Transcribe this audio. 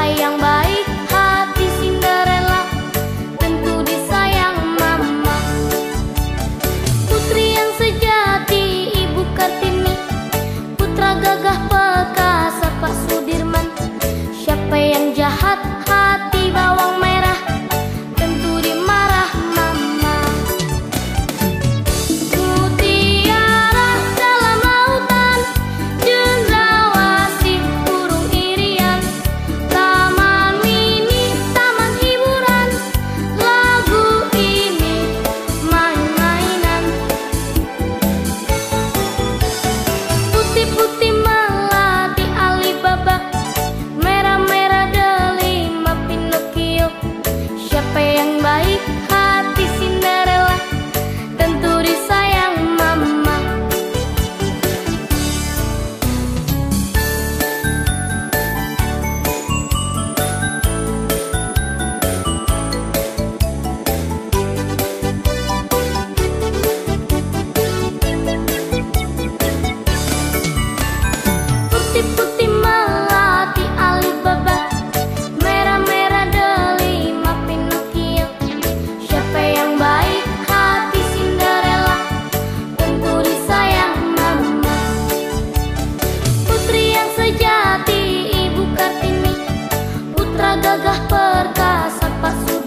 siapa yang baik gagah perkasa pasu